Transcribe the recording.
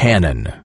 cannon